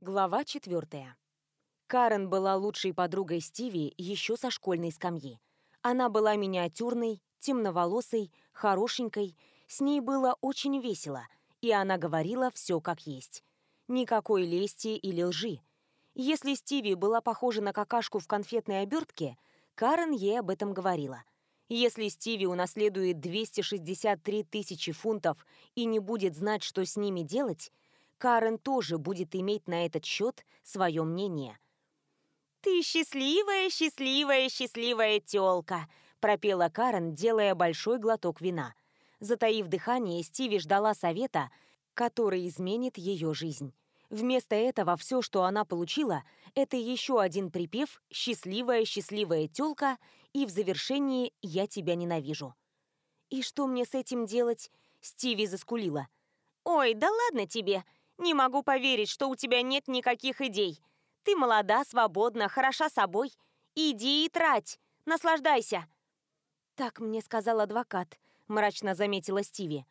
Глава 4. Карен была лучшей подругой Стиви еще со школьной скамьи. Она была миниатюрной, темноволосой, хорошенькой. С ней было очень весело, и она говорила все как есть. Никакой лести или лжи. Если Стиви была похожа на какашку в конфетной обертке, Карен ей об этом говорила. Если Стиви унаследует 263 тысячи фунтов и не будет знать, что с ними делать – Карен тоже будет иметь на этот счет свое мнение. «Ты счастливая, счастливая, счастливая тёлка!» – пропела Карен, делая большой глоток вина. Затаив дыхание, Стиви ждала совета, который изменит ее жизнь. Вместо этого все, что она получила, это еще один припев «Счастливая, счастливая тёлка» и в завершении «Я тебя ненавижу». «И что мне с этим делать?» Стиви заскулила. «Ой, да ладно тебе! Не могу поверить, что у тебя нет никаких идей. Ты молода, свободна, хороша собой. Иди и трать. Наслаждайся. Так мне сказал адвокат, мрачно заметила Стиви.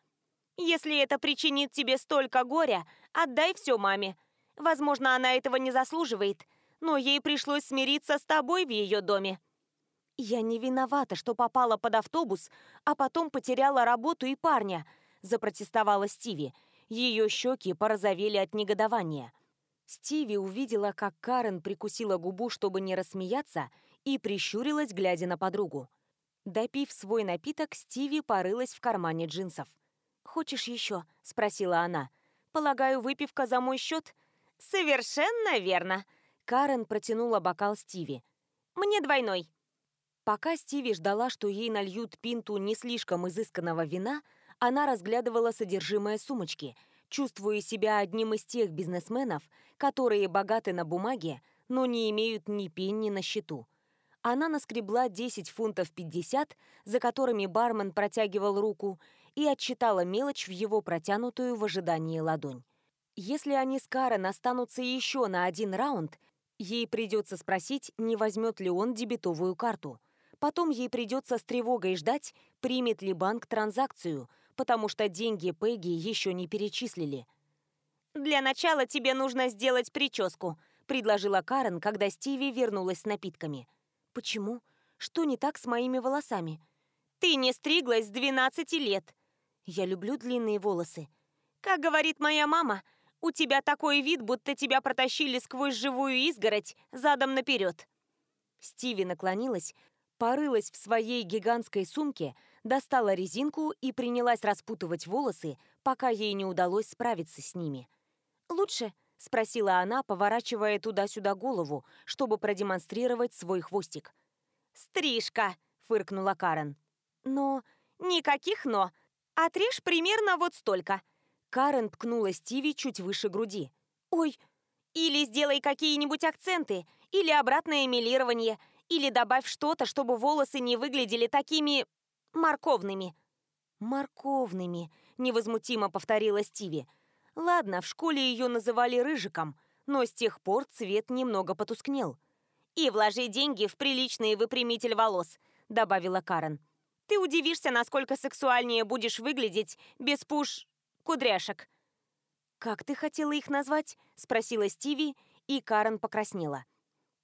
Если это причинит тебе столько горя, отдай все маме. Возможно, она этого не заслуживает, но ей пришлось смириться с тобой в ее доме. Я не виновата, что попала под автобус, а потом потеряла работу и парня, запротестовала Стиви. Ее щеки порозовели от негодования. Стиви увидела, как Карен прикусила губу, чтобы не рассмеяться, и прищурилась, глядя на подругу. Допив свой напиток, Стиви порылась в кармане джинсов. «Хочешь еще?» – спросила она. «Полагаю, выпивка за мой счет?» «Совершенно верно!» Карен протянула бокал Стиви. «Мне двойной!» Пока Стиви ждала, что ей нальют пинту не слишком изысканного вина – она разглядывала содержимое сумочки, чувствуя себя одним из тех бизнесменов, которые богаты на бумаге, но не имеют ни пенни на счету. Она наскребла 10 фунтов 50, за которыми бармен протягивал руку, и отчитала мелочь в его протянутую в ожидании ладонь. Если они с Карен останутся еще на один раунд, ей придется спросить, не возьмет ли он дебетовую карту. Потом ей придется с тревогой ждать, примет ли банк транзакцию, потому что деньги Пегги еще не перечислили. «Для начала тебе нужно сделать прическу», — предложила Карен, когда Стиви вернулась с напитками. «Почему? Что не так с моими волосами?» «Ты не стриглась с 12 лет». «Я люблю длинные волосы». «Как говорит моя мама, у тебя такой вид, будто тебя протащили сквозь живую изгородь задом наперед». Стиви наклонилась, порылась в своей гигантской сумке, достала резинку и принялась распутывать волосы, пока ей не удалось справиться с ними. «Лучше?» — спросила она, поворачивая туда-сюда голову, чтобы продемонстрировать свой хвостик. «Стрижка!» — фыркнула Карен. «Но...» «Никаких «но». Отрежь примерно вот столько». Карен ткнула Стиви чуть выше груди. «Ой, или сделай какие-нибудь акценты, или обратное эмилирование, или добавь что-то, чтобы волосы не выглядели такими «Морковными». «Морковными», — невозмутимо повторила Стиви. Ладно, в школе ее называли «рыжиком», но с тех пор цвет немного потускнел. «И вложи деньги в приличный выпрямитель волос», — добавила Карен. «Ты удивишься, насколько сексуальнее будешь выглядеть без пуш... кудряшек». «Как ты хотела их назвать?» — спросила Стиви, и Карен покраснела.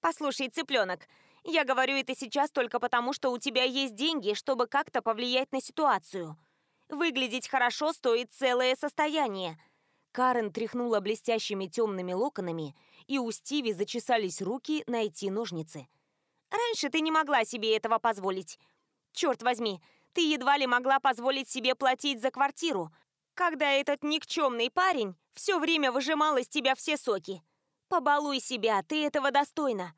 «Послушай, цыпленок, я говорю это сейчас только потому, что у тебя есть деньги, чтобы как-то повлиять на ситуацию. Выглядеть хорошо стоит целое состояние». Карен тряхнула блестящими темными локонами, и у Стиви зачесались руки найти ножницы. «Раньше ты не могла себе этого позволить. Черт возьми, ты едва ли могла позволить себе платить за квартиру, когда этот никчемный парень все время выжимал из тебя все соки. Побалуй себя, ты этого достойна.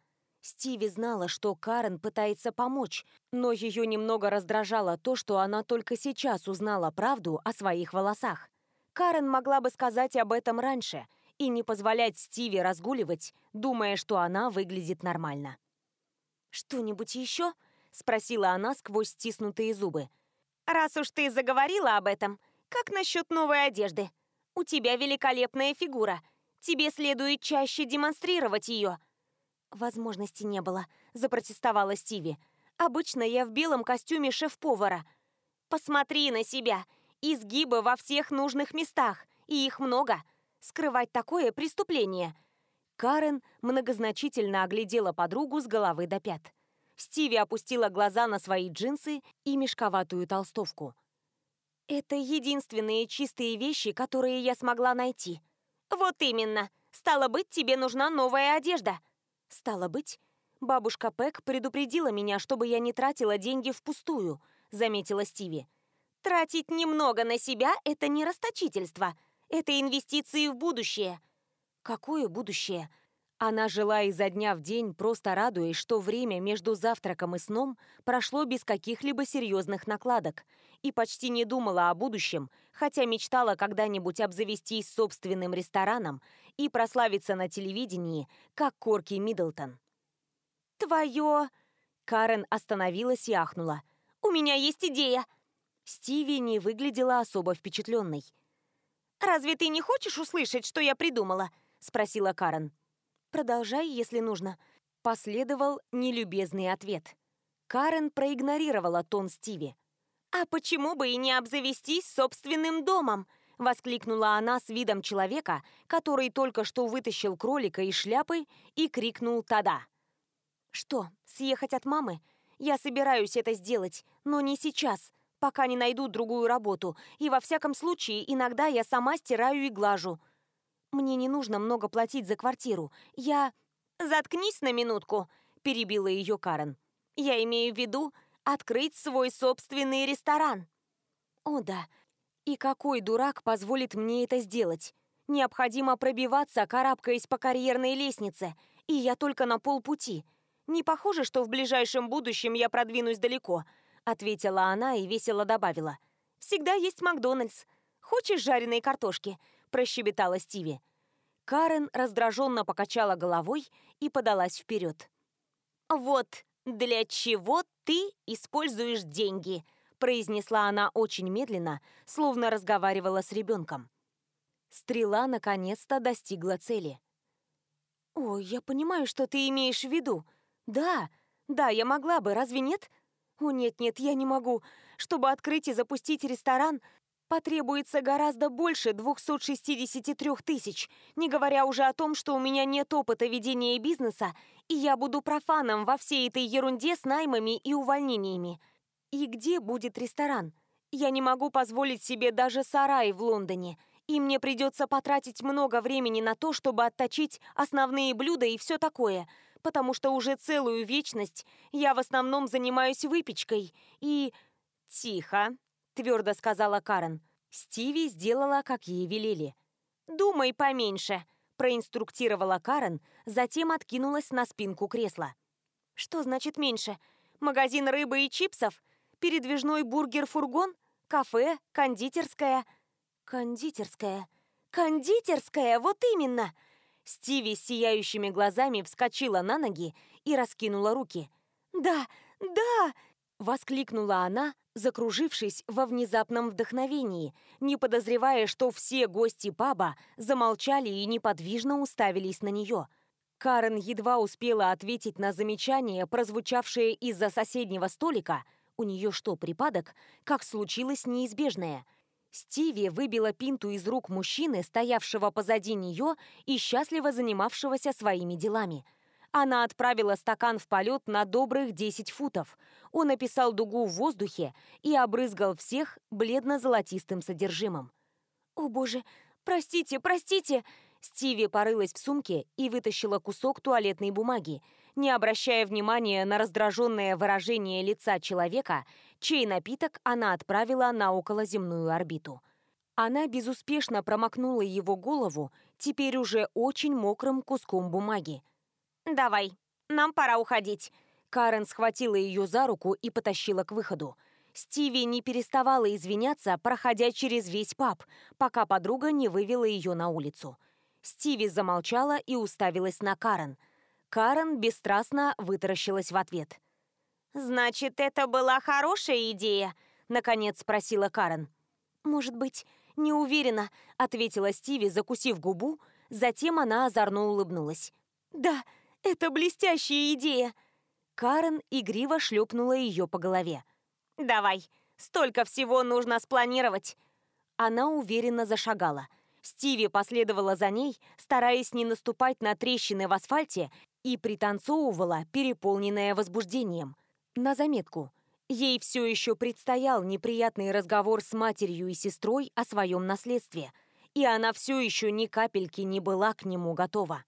Стиви знала, что Карен пытается помочь, но ее немного раздражало то, что она только сейчас узнала правду о своих волосах. Карен могла бы сказать об этом раньше и не позволять Стиви разгуливать, думая, что она выглядит нормально. «Что-нибудь еще?» — спросила она сквозь стиснутые зубы. «Раз уж ты заговорила об этом, как насчет новой одежды? У тебя великолепная фигура. Тебе следует чаще демонстрировать ее. «Возможности не было», — запротестовала Стиви. «Обычно я в белом костюме шеф-повара». «Посмотри на себя! Изгибы во всех нужных местах, и их много. Скрывать такое преступление». Карен многозначительно оглядела подругу с головы до пят. Стиви опустила глаза на свои джинсы и мешковатую толстовку. «Это единственные чистые вещи, которые я смогла найти». «Вот именно! Стало быть, тебе нужна новая одежда!» Стало быть, бабушка Пэк предупредила меня, чтобы я не тратила деньги впустую, заметила Стиви. Тратить немного на себя – это не расточительство. Это инвестиции в будущее. Какое будущее? Она жила изо дня в день, просто радуясь, что время между завтраком и сном прошло без каких-либо серьезных накладок, и почти не думала о будущем, хотя мечтала когда-нибудь обзавестись собственным рестораном и прославиться на телевидении, как Корки Миддлтон. «Твое...» Карен остановилась и ахнула. «У меня есть идея!» Стиви не выглядела особо впечатленной. «Разве ты не хочешь услышать, что я придумала?» – спросила Карен. Продолжай, если нужно», — последовал нелюбезный ответ. Карен проигнорировала тон Стиви. «А почему бы и не обзавестись собственным домом?» — воскликнула она с видом человека, который только что вытащил кролика из шляпы и крикнул «Тада!». «Что, съехать от мамы? Я собираюсь это сделать, но не сейчас, пока не найду другую работу, и во всяком случае иногда я сама стираю и глажу», мне не нужно много платить за квартиру. Я... Заткнись на минутку, перебила ее Карен. Я имею в виду открыть свой собственный ресторан. О да. И какой дурак позволит мне это сделать? Необходимо пробиваться, карабкаясь по карьерной лестнице. И я только на полпути. Не похоже, что в ближайшем будущем я продвинусь далеко, ответила она и весело добавила. Всегда есть Макдональдс. Хочешь жареные картошки? прощебетала Стиви. Карен раздраженно покачала головой и подалась вперед. «Вот для чего ты используешь деньги», произнесла она очень медленно, словно разговаривала с ребенком. Стрела наконец-то достигла цели. «О, я понимаю, что ты имеешь в виду. Да, да, я могла бы, разве нет?» «О, нет-нет, я не могу. Чтобы открыть и запустить ресторан, Потребуется гораздо больше 263 тысяч, не говоря уже о том, что у меня нет опыта ведения бизнеса, и я буду профаном во всей этой ерунде с наймами и увольнениями. И где будет ресторан? Я не могу позволить себе даже сарай в Лондоне, и мне придется потратить много времени на то, чтобы отточить основные блюда и все такое, потому что уже целую вечность я в основном занимаюсь выпечкой и... Тихо твердо сказала Карен. Стиви сделала, как ей велели. «Думай поменьше», – проинструктировала Карен, затем откинулась на спинку кресла. «Что значит меньше? Магазин рыбы и чипсов? Передвижной бургер-фургон? Кафе? Кондитерская?» «Кондитерская? Кондитерская? Вот именно!» Стиви с сияющими глазами вскочила на ноги и раскинула руки. «Да, да!» – воскликнула она, закружившись во внезапном вдохновении, не подозревая, что все гости паба замолчали и неподвижно уставились на нее. Карен едва успела ответить на замечание, прозвучавшее из-за соседнего столика. У нее что, припадок? Как случилось неизбежное? Стиви выбила пинту из рук мужчины, стоявшего позади нее и счастливо занимавшегося своими делами – она отправила стакан в полет на добрых 10 футов. Он описал дугу в воздухе и обрызгал всех бледно-золотистым содержимым. «О боже, простите, простите!» Стиви порылась в сумке и вытащила кусок туалетной бумаги, не обращая внимания на раздраженное выражение лица человека, чей напиток она отправила на околоземную орбиту. Она безуспешно промокнула его голову теперь уже очень мокрым куском бумаги. «Давай, нам пора уходить». Карен схватила ее за руку и потащила к выходу. Стиви не переставала извиняться, проходя через весь паб, пока подруга не вывела ее на улицу. Стиви замолчала и уставилась на Карен. Карен бесстрастно вытаращилась в ответ. «Значит, это была хорошая идея?» — наконец спросила Карен. «Может быть, не уверена», — ответила Стиви, закусив губу. Затем она озорно улыбнулась. «Да, это блестящая идея!» Карен игриво шлепнула ее по голове. «Давай, столько всего нужно спланировать!» Она уверенно зашагала. Стиви последовала за ней, стараясь не наступать на трещины в асфальте и пританцовывала, переполненная возбуждением. На заметку. Ей все еще предстоял неприятный разговор с матерью и сестрой о своем наследстве, и она все еще ни капельки не была к нему готова.